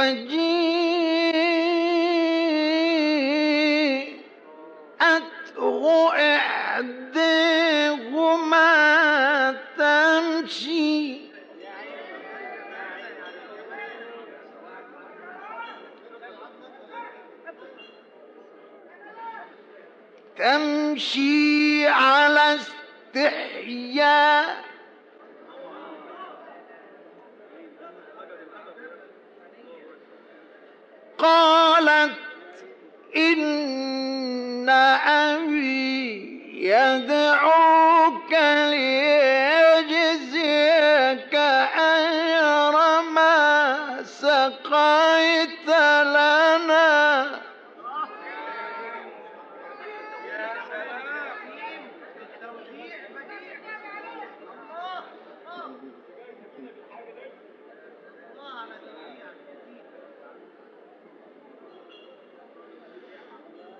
فجيءته إحداهما تمشي. تمشي على استحياء. قالت إن أبي يدعوك ليجزيك أجر ما سقيت لنا قالت إن أبي يدعوك ليجزيك أجر ما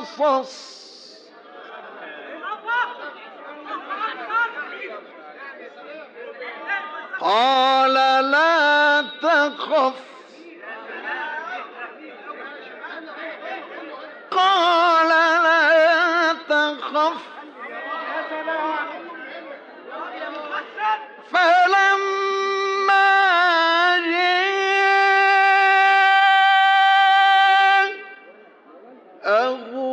قصص قال لا تخف. قال لا تخف. فلما جاء أهو